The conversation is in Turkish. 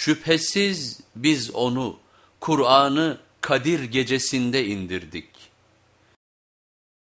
Şüphesiz biz onu, Kur'an'ı Kadir gecesinde indirdik.